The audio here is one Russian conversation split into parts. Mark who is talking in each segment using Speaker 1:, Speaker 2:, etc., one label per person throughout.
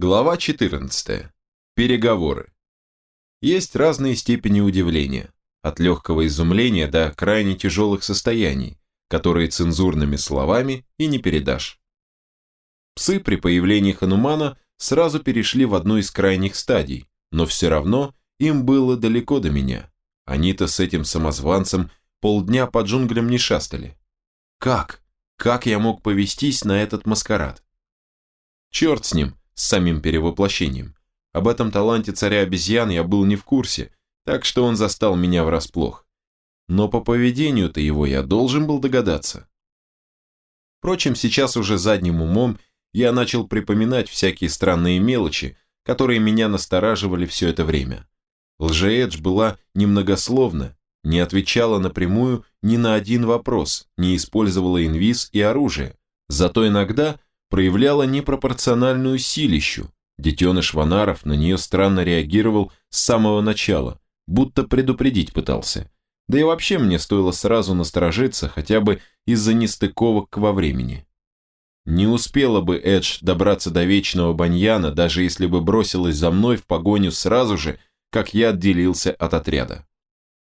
Speaker 1: Глава 14. Переговоры. Есть разные степени удивления, от легкого изумления до крайне тяжелых состояний, которые цензурными словами и не передашь. Псы при появлении Ханумана сразу перешли в одну из крайних стадий, но все равно им было далеко до меня. Они-то с этим самозванцем полдня по джунглям не шастали. Как? Как я мог повестись на этот маскарад? Черт с ним, с самим перевоплощением. Об этом таланте царя обезьян я был не в курсе, так что он застал меня врасплох. Но по поведению-то его я должен был догадаться. Впрочем, сейчас уже задним умом я начал припоминать всякие странные мелочи, которые меня настораживали все это время. Лжеэдж была немногословна, не отвечала напрямую ни на один вопрос, не использовала инвиз и оружие, зато иногда проявляла непропорциональную силищу. Детеныш Ванаров на нее странно реагировал с самого начала, будто предупредить пытался. Да и вообще мне стоило сразу насторожиться, хотя бы из-за нестыковок во времени. Не успела бы Эдж добраться до вечного баньяна, даже если бы бросилась за мной в погоню сразу же, как я отделился от отряда.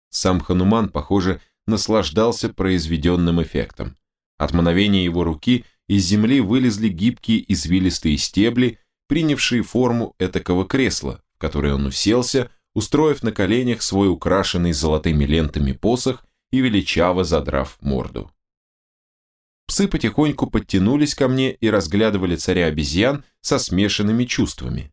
Speaker 1: Сам Хануман, похоже, наслаждался произведенным эффектом. От мановения его руки – из земли вылезли гибкие извилистые стебли, принявшие форму этакого кресла, в которое он уселся, устроив на коленях свой украшенный золотыми лентами посох и величаво задрав морду. Псы потихоньку подтянулись ко мне и разглядывали царя обезьян со смешанными чувствами.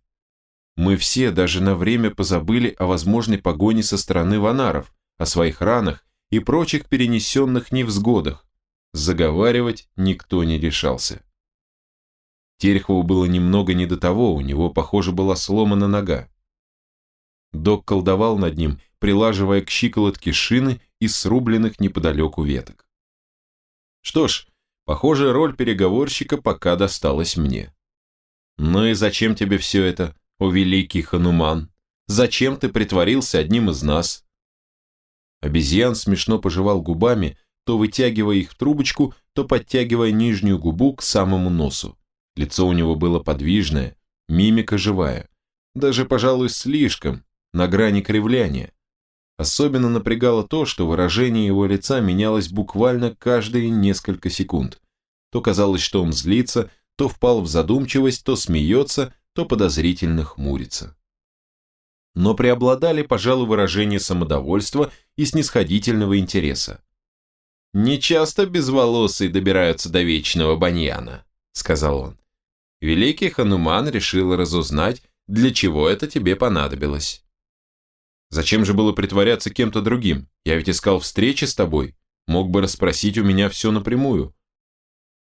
Speaker 1: Мы все даже на время позабыли о возможной погоне со стороны ванаров, о своих ранах и прочих перенесенных невзгодах, Заговаривать никто не решался. Терехову было немного не до того, у него, похоже, была сломана нога. Док колдовал над ним, прилаживая к щиколотке шины из срубленных неподалеку веток. Что ж, похоже, роль переговорщика пока досталась мне. Ну и зачем тебе все это, о великий Хануман? Зачем ты притворился одним из нас? Обезьян смешно пожевал губами, то вытягивая их в трубочку, то подтягивая нижнюю губу к самому носу. Лицо у него было подвижное, мимика живая. Даже, пожалуй, слишком, на грани кривляния. Особенно напрягало то, что выражение его лица менялось буквально каждые несколько секунд. То казалось, что он злится, то впал в задумчивость, то смеется, то подозрительно хмурится. Но преобладали, пожалуй, выражения самодовольства и снисходительного интереса. «Не часто безволосые добираются до вечного баньяна», — сказал он. Великий Хануман решил разузнать, для чего это тебе понадобилось. Зачем же было притворяться кем-то другим? Я ведь искал встречи с тобой. Мог бы расспросить у меня все напрямую.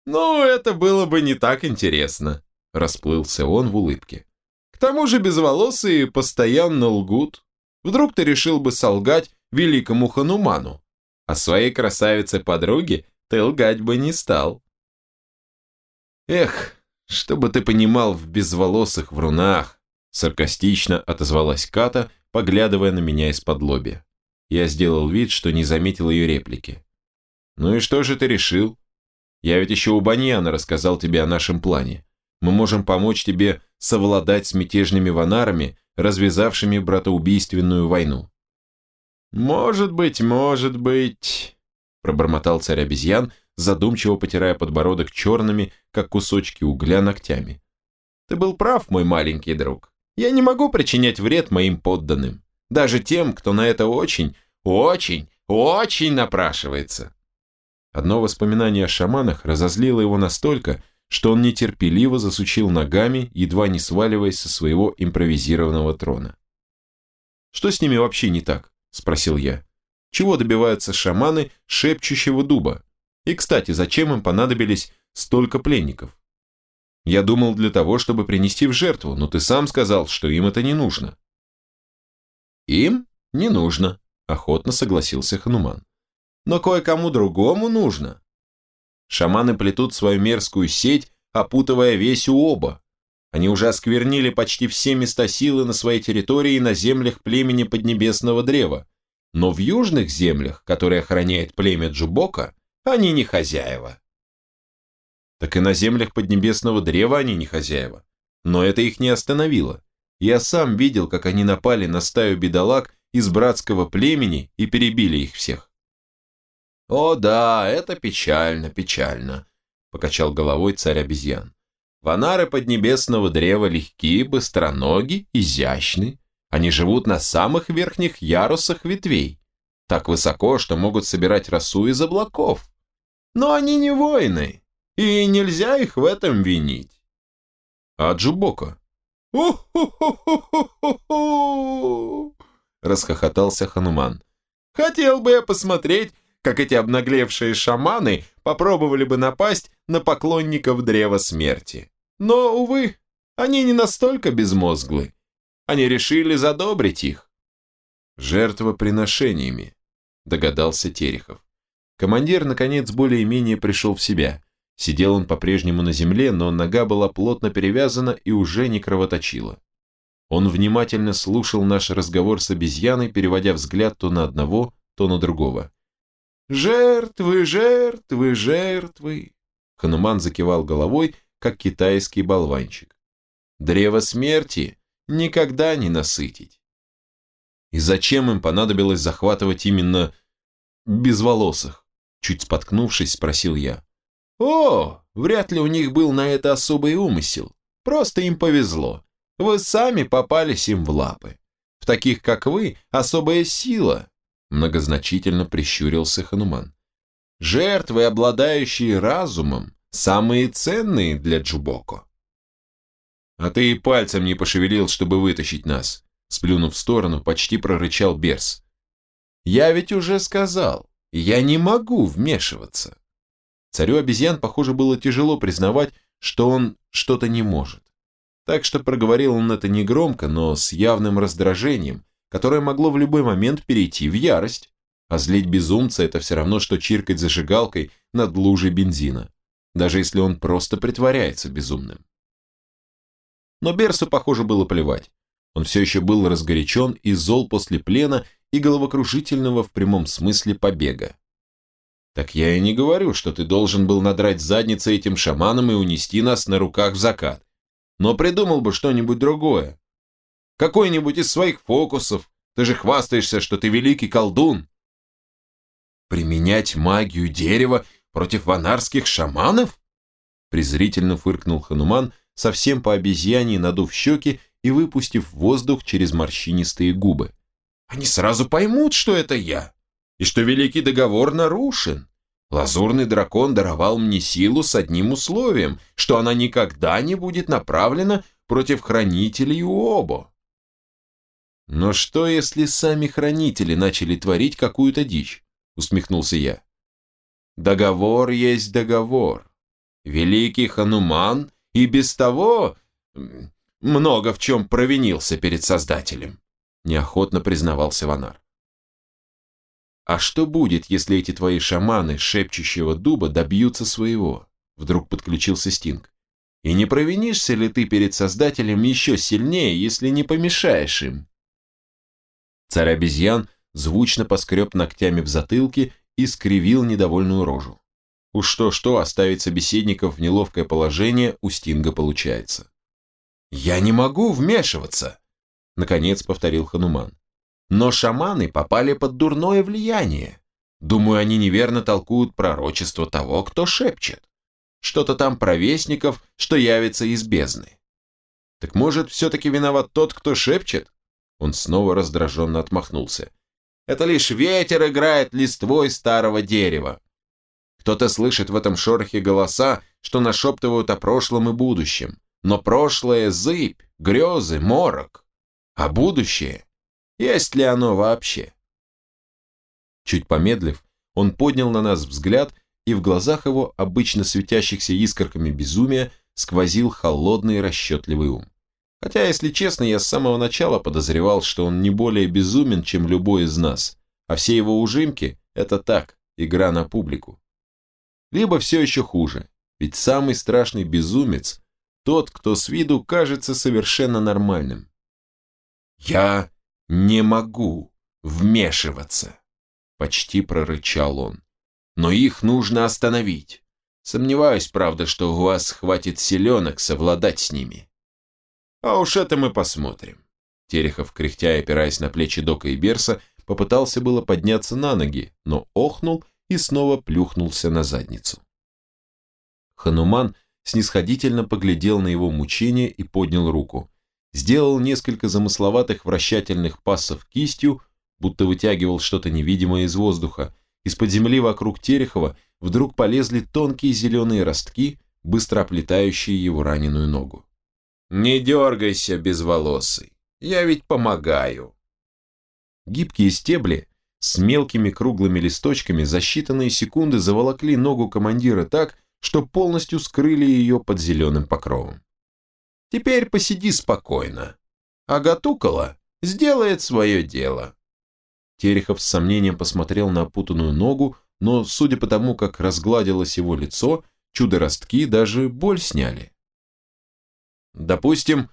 Speaker 1: Ну, это было бы не так интересно, расплылся он в улыбке. К тому же безволосые постоянно лгут. Вдруг ты решил бы солгать великому Хануману? А своей красавице-подруге ты лгать бы не стал. Эх, чтобы ты понимал в безволосых врунах, саркастично отозвалась Ката, поглядывая на меня из-под лоби. Я сделал вид, что не заметил ее реплики. «Ну и что же ты решил? Я ведь еще у Баньяна рассказал тебе о нашем плане. Мы можем помочь тебе совладать с мятежными ванарами, развязавшими братоубийственную войну. «Может быть, может быть», – пробормотал царь обезьян, задумчиво потирая подбородок черными, как кусочки угля, ногтями. «Ты был прав, мой маленький друг. Я не могу причинять вред моим подданным, даже тем, кто на это очень, очень, очень напрашивается». Одно воспоминание о шаманах разозлило его настолько, что он нетерпеливо засучил ногами, едва не сваливаясь со своего импровизированного трона. Что с ними вообще не так? – спросил я. «Чего добиваются шаманы шепчущего дуба? И, кстати, зачем им понадобились столько пленников?» «Я думал для того, чтобы принести в жертву, но ты сам сказал, что им это не нужно». «Им не нужно», – охотно согласился Хануман. «Но кое-кому другому нужно. Шаманы плетут свою мерзкую сеть, опутывая весь уоба. Они уже осквернили почти все места силы на своей территории и на землях племени Поднебесного Древа. Но в южных землях, которые охраняет племя Джубока, они не хозяева. Так и на землях Поднебесного Древа они не хозяева. Но это их не остановило. Я сам видел, как они напали на стаю бедолаг из братского племени и перебили их всех. «О да, это печально, печально», — покачал головой царь обезьян. «Ванары поднебесного древа легкие, быстроноги, изящны. Они живут на самых верхних ярусах ветвей, так высоко, что могут собирать росу из облаков. Но они не воины, и нельзя их в этом винить. А Джубока? «У-ху-ху-ху-ху-ху!» расхохотался Хануман. «Хотел бы я посмотреть, как эти обнаглевшие шаманы попробовали бы напасть на поклонников Древа Смерти. Но, увы, они не настолько безмозглы. Они решили задобрить их». «Жертвоприношениями», догадался Терехов. Командир, наконец, более-менее пришел в себя. Сидел он по-прежнему на земле, но нога была плотно перевязана и уже не кровоточила. Он внимательно слушал наш разговор с обезьяной, переводя взгляд то на одного, то на другого. «Жертвы, жертвы, жертвы!» Хануман закивал головой, как китайский болванчик. «Древо смерти никогда не насытить!» И зачем им понадобилось захватывать именно безволосых? Чуть споткнувшись, спросил я. О, вряд ли у них был на это особый умысел. Просто им повезло. Вы сами попались им в лапы. В таких, как вы, особая сила. Многозначительно прищурился Хануман. Жертвы, обладающие разумом, самые ценные для Джубоко. А ты и пальцем не пошевелил, чтобы вытащить нас. Сплюнув в сторону, почти прорычал Берс. «Я ведь уже сказал, я не могу вмешиваться». Царю обезьян, похоже, было тяжело признавать, что он что-то не может. Так что проговорил он это негромко, но с явным раздражением, которое могло в любой момент перейти в ярость. А злить безумца – это все равно, что чиркать зажигалкой над лужей бензина, даже если он просто притворяется безумным. Но Берсу, похоже, было плевать. Он все еще был разгорячен и зол после плена и головокружительного в прямом смысле побега. Так я и не говорю, что ты должен был надрать задницы этим шаманам и унести нас на руках в закат. Но придумал бы что-нибудь другое. Какой-нибудь из своих фокусов. Ты же хвастаешься, что ты великий колдун. Применять магию дерева против ванарских шаманов? Презрительно фыркнул Хануман, совсем по обезьяне надув щеки и выпустив воздух через морщинистые губы. «Они сразу поймут, что это я, и что Великий Договор нарушен. Лазурный дракон даровал мне силу с одним условием, что она никогда не будет направлена против хранителей Уобо». «Но что, если сами хранители начали творить какую-то дичь?» усмехнулся я. «Договор есть договор. Великий Хануман и без того много в чем провинился перед Создателем», неохотно признавался Ванар. «А что будет, если эти твои шаманы шепчущего дуба добьются своего?» Вдруг подключился Стинг. «И не провинишься ли ты перед Создателем еще сильнее, если не помешаешь им?» Царь обезьян звучно поскреб ногтями в затылке и скривил недовольную рожу. Уж что-что оставить собеседников в неловкое положение у Стинга получается. «Я не могу вмешиваться», — наконец повторил Хануман. «Но шаманы попали под дурное влияние. Думаю, они неверно толкуют пророчество того, кто шепчет. Что-то там про вестников, что явится из бездны. Так может, все-таки виноват тот, кто шепчет?» Он снова раздраженно отмахнулся. «Это лишь ветер играет листвой старого дерева. Кто-то слышит в этом шорохе голоса, что нашептывают о прошлом и будущем. Но прошлое – зыбь, грезы, морок. А будущее? Есть ли оно вообще? Чуть помедлив, он поднял на нас взгляд, и в глазах его, обычно светящихся искорками безумия, сквозил холодный расчетливый ум. Хотя, если честно, я с самого начала подозревал, что он не более безумен, чем любой из нас, а все его ужимки – это так, игра на публику. Либо все еще хуже, ведь самый страшный безумец тот, кто с виду кажется совершенно нормальным. «Я не могу вмешиваться», — почти прорычал он. «Но их нужно остановить. Сомневаюсь, правда, что у вас хватит селенок совладать с ними». А уж это мы посмотрим. Терехов, кряхтя и опираясь на плечи Дока и Берса, попытался было подняться на ноги, но охнул и снова плюхнулся на задницу. Хануман снисходительно поглядел на его мучение и поднял руку. Сделал несколько замысловатых вращательных пассов кистью, будто вытягивал что-то невидимое из воздуха. Из-под земли вокруг Терехова вдруг полезли тонкие зеленые ростки, быстро оплетающие его раненую ногу. «Не дергайся, безволосый, я ведь помогаю». Гибкие стебли с мелкими круглыми листочками за считанные секунды заволокли ногу командира так, что полностью скрыли ее под зеленым покровом. «Теперь посиди спокойно, а Гатукала сделает свое дело». Терехов с сомнением посмотрел на опутанную ногу, но, судя по тому, как разгладилось его лицо, чудо-ростки даже боль сняли. «Допустим,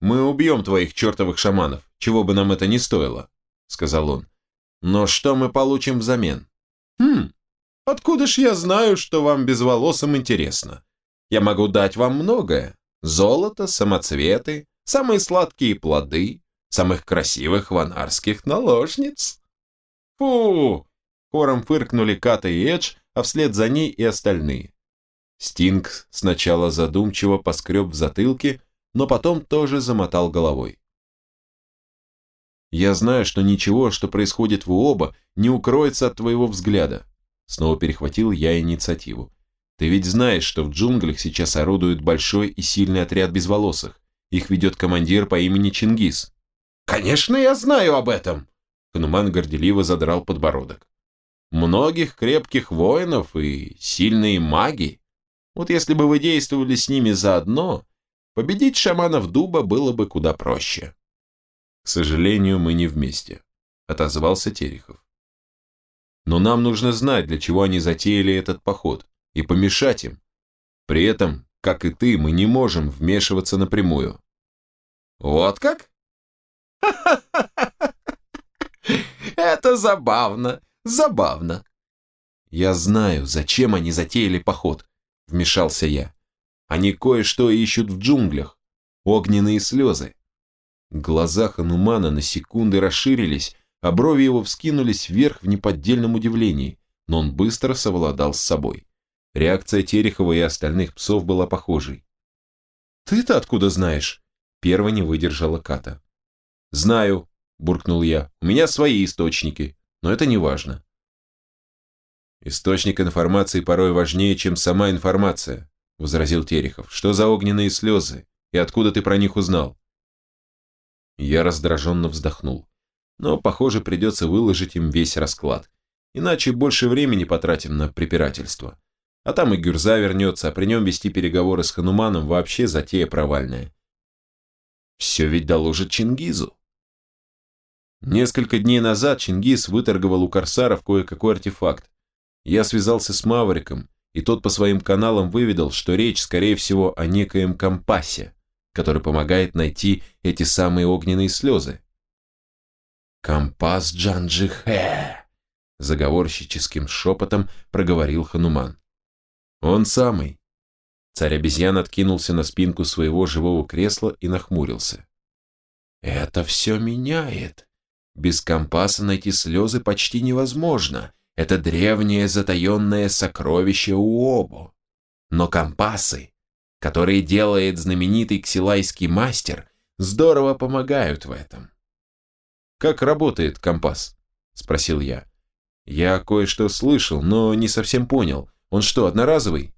Speaker 1: мы убьем твоих чертовых шаманов, чего бы нам это ни стоило», — сказал он. «Но что мы получим взамен?» «Хм, откуда ж я знаю, что вам безволосым интересно? Я могу дать вам многое. Золото, самоцветы, самые сладкие плоды, самых красивых ванарских наложниц». «Фу!» — хором фыркнули Ката и Эдж, а вслед за ней и остальные. Стинг сначала задумчиво поскреб в затылке, но потом тоже замотал головой. «Я знаю, что ничего, что происходит в оба, не укроется от твоего взгляда», снова перехватил я инициативу. «Ты ведь знаешь, что в джунглях сейчас орудует большой и сильный отряд безволосых. Их ведет командир по имени Чингис». «Конечно, я знаю об этом!» Хануман горделиво задрал подбородок. «Многих крепких воинов и сильные маги вот если бы вы действовали с ними заодно, победить шаманов дуба было бы куда проще. К сожалению, мы не вместе, отозвался Терехов. Но нам нужно знать, для чего они затеяли этот поход, и помешать им. При этом, как и ты, мы не можем вмешиваться напрямую. Вот как? Это забавно, забавно. Я знаю, зачем они затеяли поход, вмешался я. Они кое-что ищут в джунглях. Огненные слезы. Глаза Ханумана на секунды расширились, а брови его вскинулись вверх в неподдельном удивлении, но он быстро совладал с собой. Реакция Терехова и остальных псов была похожей. «Ты-то откуда знаешь?» Первая не выдержала Ката. «Знаю», – буркнул я, – «у меня свои источники, но это не важно. Источник информации порой важнее, чем сама информация, возразил Терехов. Что за огненные слезы? И откуда ты про них узнал? Я раздраженно вздохнул. Но, похоже, придется выложить им весь расклад. Иначе больше времени потратим на препирательство. А там и Гюрза вернется, а при нем вести переговоры с Хануманом вообще затея провальная. Все ведь доложит Чингизу. Несколько дней назад Чингис выторговал у корсаров кое-какой артефакт, я связался с Мавриком, и тот по своим каналам выведал, что речь, скорее всего, о некоем компасе, который помогает найти эти самые огненные слезы. «Компас Джанджихэ!» заговорщическим шепотом проговорил Хануман. «Он самый». Царь обезьян откинулся на спинку своего живого кресла и нахмурился. «Это все меняет. Без компаса найти слезы почти невозможно, это древнее затаенное сокровище Уобо. Но компасы, которые делает знаменитый ксилайский мастер, здорово помогают в этом. «Как работает компас?» – спросил я. «Я кое-что слышал, но не совсем понял. Он что, одноразовый?»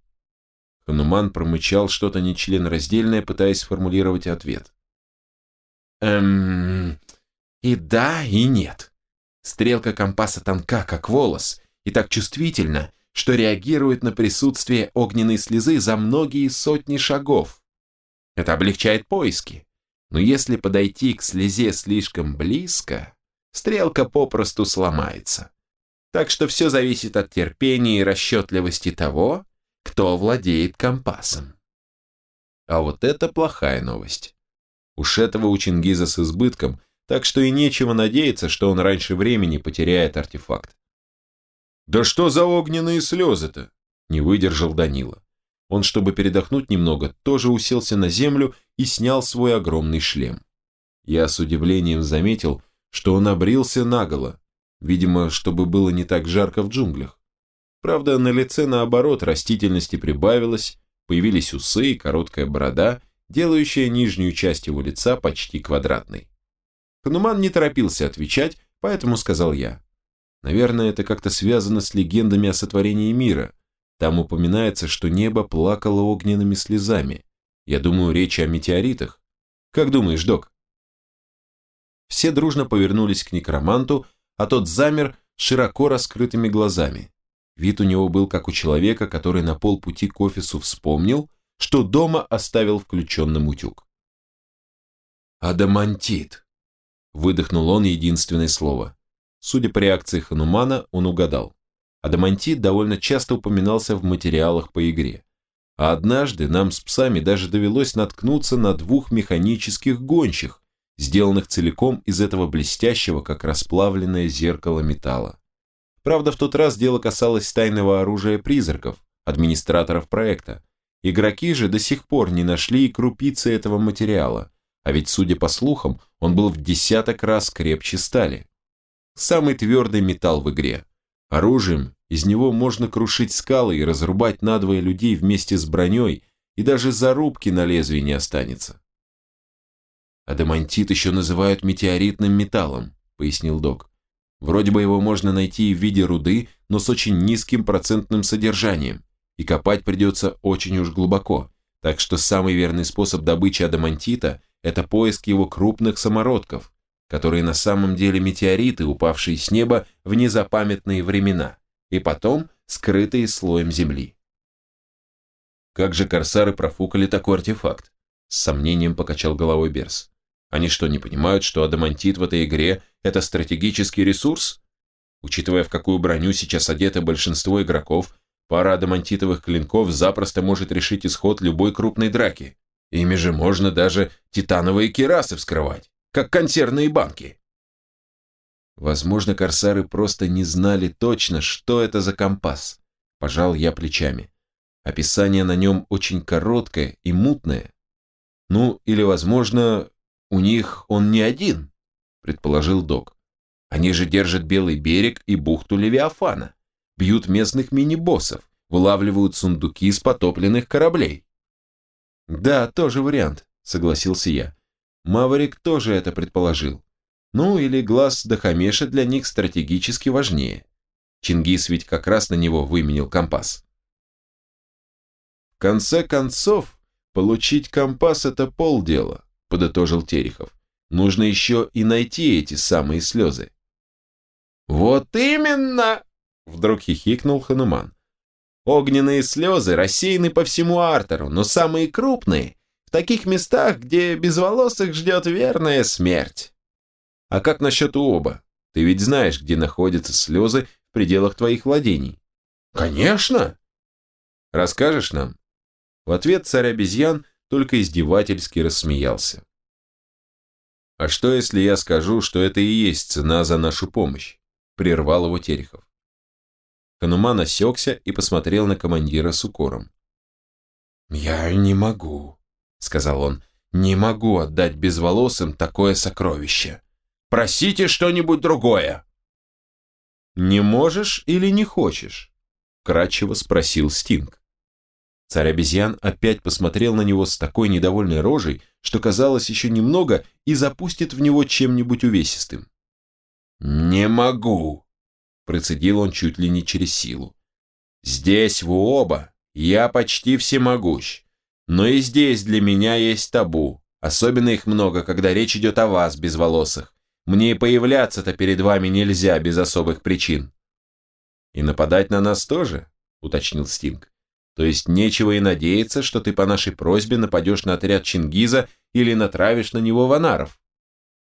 Speaker 1: Хануман промычал что-то нечленораздельное, пытаясь сформулировать ответ. «Эм... И да, и нет. Стрелка компаса тонка, как волос, и так чувствительна, что реагирует на присутствие огненной слезы за многие сотни шагов. Это облегчает поиски. Но если подойти к слезе слишком близко, стрелка попросту сломается. Так что все зависит от терпения и расчетливости того, кто владеет компасом. А вот это плохая новость. Уж этого у Чингиза с избытком – так что и нечего надеяться, что он раньше времени потеряет артефакт. «Да что за огненные слезы-то?» – не выдержал Данила. Он, чтобы передохнуть немного, тоже уселся на землю и снял свой огромный шлем. Я с удивлением заметил, что он обрился наголо, видимо, чтобы было не так жарко в джунглях. Правда, на лице наоборот растительности прибавилось, появились усы и короткая борода, делающая нижнюю часть его лица почти квадратной. Хануман не торопился отвечать, поэтому сказал я. Наверное, это как-то связано с легендами о сотворении мира. Там упоминается, что небо плакало огненными слезами. Я думаю, речь о метеоритах. Как думаешь, док? Все дружно повернулись к некроманту, а тот замер широко раскрытыми глазами. Вид у него был как у человека, который на полпути к офису вспомнил, что дома оставил включенным утюг. «Адамантит», — выдохнул он единственное слово. Судя по реакции Ханумана, он угадал. Адамантит довольно часто упоминался в материалах по игре. А однажды нам с псами даже довелось наткнуться на двух механических гонщих, сделанных целиком из этого блестящего, как расплавленное зеркало металла. Правда, в тот раз дело касалось тайного оружия призраков, администраторов проекта. Игроки же до сих пор не нашли и крупицы этого материала, а ведь, судя по слухам, он был в десяток раз крепче стали. Самый твердый металл в игре. Оружием из него можно крушить скалы и разрубать надвое людей вместе с броней, и даже зарубки на лезвии не останется. «Адамантит еще называют метеоритным металлом», — пояснил док. «Вроде бы его можно найти в виде руды, но с очень низким процентным содержанием, и копать придется очень уж глубоко, так что самый верный способ добычи адамантита – это поиск его крупных самородков, которые на самом деле метеориты, упавшие с неба в незапамятные времена, и потом скрытые слоем земли. Как же корсары профукали такой артефакт? С сомнением покачал головой Берс. Они что, не понимают, что адамантит в этой игре – это стратегический ресурс? Учитывая, в какую броню сейчас одето большинство игроков, пара адамантитовых клинков запросто может решить исход любой крупной драки. Ими же можно даже титановые кирасы вскрывать как консервные банки. Возможно, корсары просто не знали точно, что это за компас. Пожал я плечами. Описание на нем очень короткое и мутное. Ну, или, возможно, у них он не один, предположил док. Они же держат Белый берег и бухту Левиафана, бьют местных мини-боссов, вылавливают сундуки из потопленных кораблей. Да, тоже вариант, согласился я. Маврик тоже это предположил. Ну или глаз Дахамеша для них стратегически важнее. Чингис ведь как раз на него выменил компас. В конце концов, получить компас – это полдела, подытожил Терехов. Нужно еще и найти эти самые слезы. Вот именно! Вдруг хихикнул Хануман. Огненные слезы рассеяны по всему Артеру, но самые крупные таких местах, где безволосых ждет верная смерть. А как насчет оба? Ты ведь знаешь, где находятся слезы в пределах твоих владений. Конечно! Расскажешь нам? В ответ царь обезьян только издевательски рассмеялся. А что, если я скажу, что это и есть цена за нашу помощь? Прервал его Терехов. Хануман осекся и посмотрел на командира с укором. «Я не могу», сказал он, не могу отдать безволосым такое сокровище. Просите что-нибудь другое. Не можешь или не хочешь? Кратчево спросил Стинг. Царь обезьян опять посмотрел на него с такой недовольной рожей, что казалось еще немного и запустит в него чем-нибудь увесистым. «Не могу», – процедил он чуть ли не через силу. «Здесь вы оба, я почти всемогущ. Но и здесь для меня есть табу. Особенно их много, когда речь идет о вас, безволосых. Мне и появляться-то перед вами нельзя без особых причин. И нападать на нас тоже, уточнил Стинг. То есть нечего и надеяться, что ты по нашей просьбе нападешь на отряд Чингиза или натравишь на него ванаров.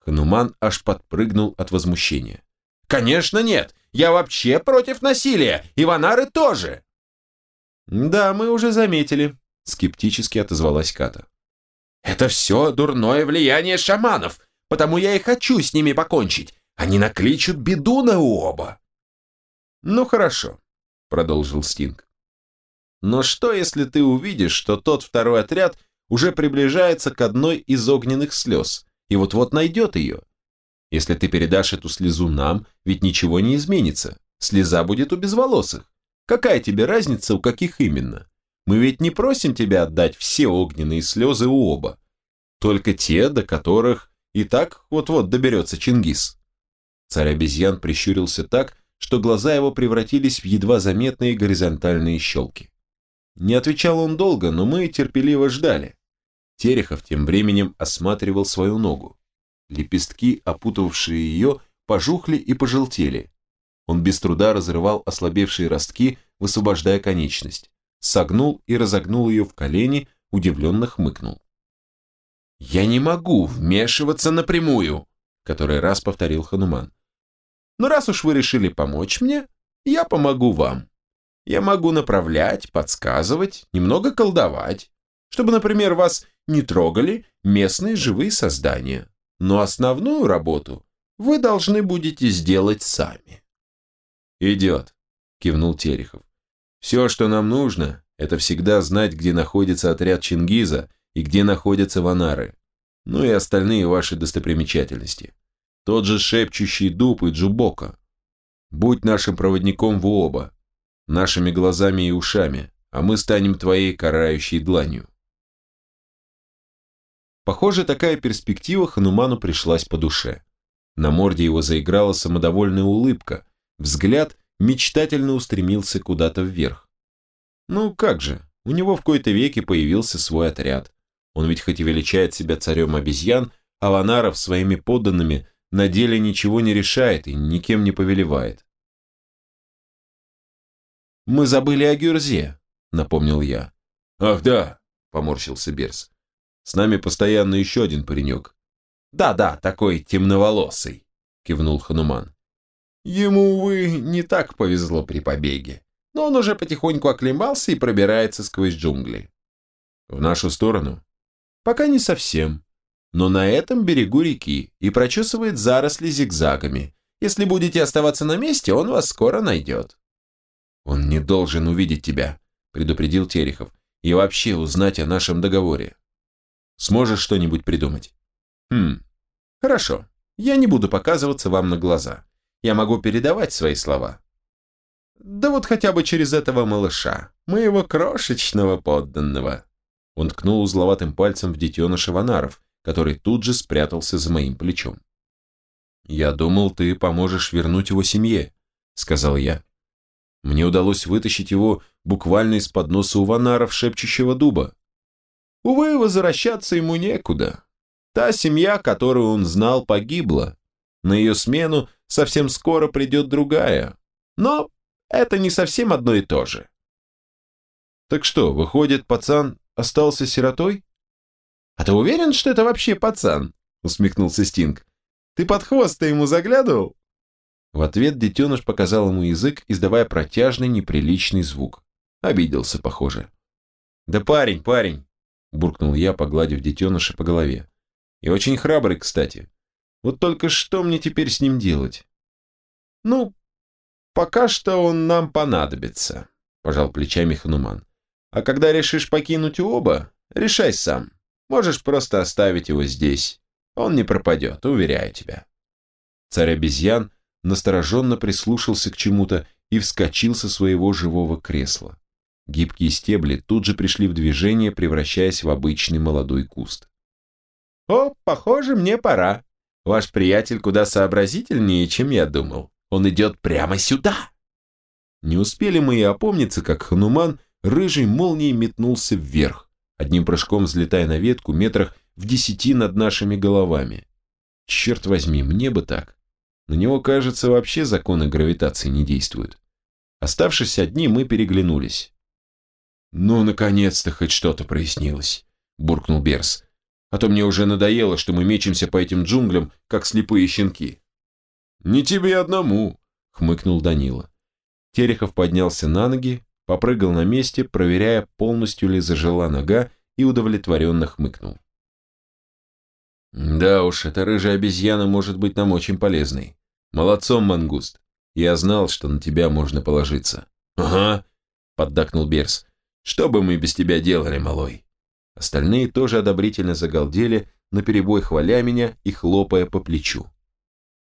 Speaker 1: Хануман аж подпрыгнул от возмущения. «Конечно нет! Я вообще против насилия! И ванары тоже!» «Да, мы уже заметили», скептически отозвалась Ката. «Это все дурное влияние шаманов, потому я и хочу с ними покончить. Они накличут беду на оба». «Ну хорошо», — продолжил Стинг. Но что, если ты увидишь, что тот второй отряд уже приближается к одной из огненных слез и вот-вот найдет ее? Если ты передашь эту слезу нам, ведь ничего не изменится. Слеза будет у безволосых. Какая тебе разница, у каких именно? Мы ведь не просим тебя отдать все огненные слезы у оба. Только те, до которых и так вот-вот доберется Чингис. Царь обезьян прищурился так, что глаза его превратились в едва заметные горизонтальные щелки. Не отвечал он долго, но мы терпеливо ждали. Терехов тем временем осматривал свою ногу. Лепестки, опутавшие ее, пожухли и пожелтели. Он без труда разрывал ослабевшие ростки, высвобождая конечность. Согнул и разогнул ее в колени, удивленно хмыкнул. «Я не могу вмешиваться напрямую», — который раз повторил Хануман. «Но раз уж вы решили помочь мне, я помогу вам. Я могу направлять, подсказывать, немного колдовать, чтобы, например, вас не трогали местные живые создания но основную работу вы должны будете сделать сами. «Идет», – кивнул Терехов. «Все, что нам нужно, это всегда знать, где находится отряд Чингиза и где находятся ванары, ну и остальные ваши достопримечательности. Тот же шепчущий дуб и Джубока. Будь нашим проводником в оба, нашими глазами и ушами, а мы станем твоей карающей дланью. Похоже, такая перспектива Хануману пришлась по душе. На морде его заиграла самодовольная улыбка, взгляд мечтательно устремился куда-то вверх. Ну как же, у него в кои-то веке появился свой отряд. Он ведь хоть и величает себя царем обезьян, а Ванаров своими подданными на деле ничего не решает и никем не повелевает. «Мы забыли о Гюрзе», — напомнил я. «Ах да», — поморщился Берс. С нами постоянно еще один паренек. Да-да, такой темноволосый, кивнул Хануман. Ему, увы, не так повезло при побеге, но он уже потихоньку оклемался и пробирается сквозь джунгли. В нашу сторону? Пока не совсем, но на этом берегу реки и прочесывает заросли зигзагами. Если будете оставаться на месте, он вас скоро найдет. Он не должен увидеть тебя, предупредил Терехов, и вообще узнать о нашем договоре. Сможешь что-нибудь придумать? Хм, хорошо. Я не буду показываться вам на глаза. Я могу передавать свои слова. Да вот хотя бы через этого малыша, моего крошечного подданного. Он ткнул узловатым пальцем в детеныша Ванаров, который тут же спрятался за моим плечом. «Я думал, ты поможешь вернуть его семье», — сказал я. Мне удалось вытащить его буквально из-под носа у Ванаров шепчущего дуба. Увы, возвращаться ему некуда. Та семья, которую он знал, погибла. На ее смену совсем скоро придет другая. Но это не совсем одно и то же. Так что, выходит, пацан остался сиротой? А ты уверен, что это вообще пацан? Усмехнулся Стинг. Ты под хвост-то ему заглядывал? В ответ детеныш показал ему язык, издавая протяжный неприличный звук. Обиделся, похоже. Да парень, парень, буркнул я, погладив детеныша по голове. И очень храбрый, кстати. Вот только что мне теперь с ним делать? Ну, пока что он нам понадобится, пожал плечами Хануман. А когда решишь покинуть оба, решай сам. Можешь просто оставить его здесь. Он не пропадет, уверяю тебя. Царь обезьян настороженно прислушался к чему-то и вскочил со своего живого кресла. Гибкие стебли тут же пришли в движение, превращаясь в обычный молодой куст. «О, похоже, мне пора. Ваш приятель куда сообразительнее, чем я думал. Он идет прямо сюда!» Не успели мы и опомниться, как Хануман рыжей молнией метнулся вверх, одним прыжком взлетая на ветку метрах в десяти над нашими головами. Черт возьми, мне бы так. На него, кажется, вообще законы гравитации не действуют. Оставшись одни, мы переглянулись. «Ну, наконец-то хоть что-то прояснилось», – буркнул Берс. «А то мне уже надоело, что мы мечемся по этим джунглям, как слепые щенки». «Не тебе одному», – хмыкнул Данила. Терехов поднялся на ноги, попрыгал на месте, проверяя, полностью ли зажила нога, и удовлетворенно хмыкнул. «Да уж, эта рыжая обезьяна может быть нам очень полезной. Молодцом, мангуст. Я знал, что на тебя можно положиться». «Ага», – поддакнул Берс. Что бы мы без тебя делали, малой?» Остальные тоже одобрительно загалдели, наперебой хваля меня и хлопая по плечу.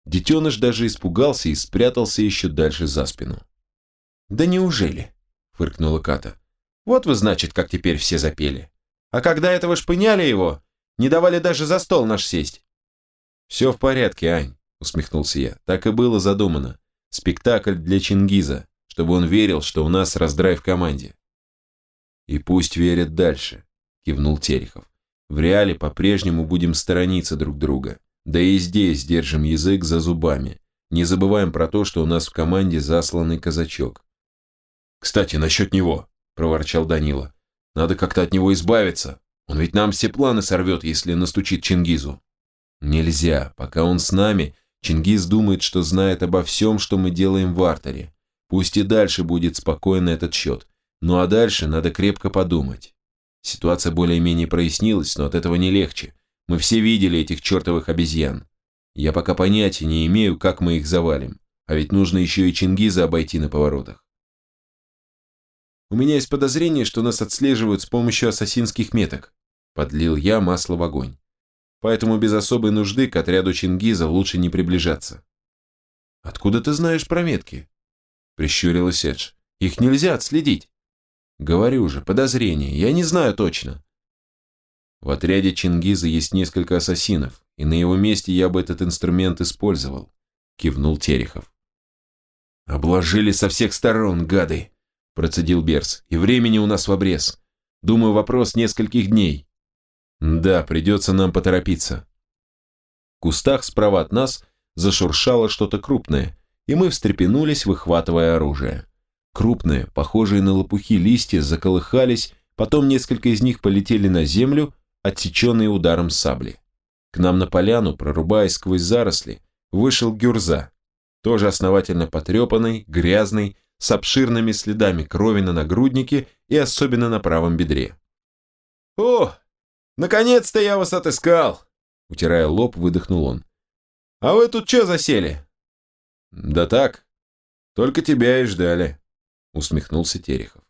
Speaker 1: Детеныш даже испугался и спрятался еще дальше за спину. «Да неужели?» – фыркнула Ката. «Вот вы, значит, как теперь все запели. А когда этого шпыняли его, не давали даже за стол наш сесть». «Все в порядке, Ань», – усмехнулся я. «Так и было задумано. Спектакль для Чингиза, чтобы он верил, что у нас раздрай в команде». «И пусть верят дальше», – кивнул Терехов. «В реале по-прежнему будем сторониться друг друга. Да и здесь держим язык за зубами. Не забываем про то, что у нас в команде засланный казачок. «Кстати, насчет него», – проворчал Данила. «Надо как-то от него избавиться. Он ведь нам все планы сорвет, если настучит Чингизу». «Нельзя. Пока он с нами, Чингиз думает, что знает обо всем, что мы делаем в артере. Пусть и дальше будет спокойно этот счет. Ну а дальше надо крепко подумать. Ситуация более-менее прояснилась, но от этого не легче. Мы все видели этих чертовых обезьян. Я пока понятия не имею, как мы их завалим. А ведь нужно еще и Чингиза обойти на поворотах. У меня есть подозрение, что нас отслеживают с помощью ассасинских меток. Подлил я масло в огонь. Поэтому без особой нужды к отряду Чингиза лучше не приближаться. Откуда ты знаешь про метки? Прищурилась Эдж. Их нельзя отследить. Говорю же, подозрение, я не знаю точно. В отряде Чингиза есть несколько ассасинов, и на его месте я бы этот инструмент использовал, кивнул Терехов. Обложили со всех сторон, гады, процедил Берс, и времени у нас в обрез. Думаю, вопрос нескольких дней. Да, придется нам поторопиться. В кустах справа от нас зашуршало что-то крупное, и мы встрепенулись, выхватывая оружие. Крупные, похожие на лопухи листья, заколыхались, потом несколько из них полетели на землю, отсеченные ударом сабли. К нам на поляну, прорубаясь сквозь заросли, вышел Гюрза, тоже основательно потрепанный, грязный, с обширными следами крови на нагруднике и особенно на правом бедре. «О, наконец-то я вас отыскал!» Утирая лоб, выдохнул он. «А вы тут что засели?» «Да так, только тебя и ждали», усмехнулся Терехов.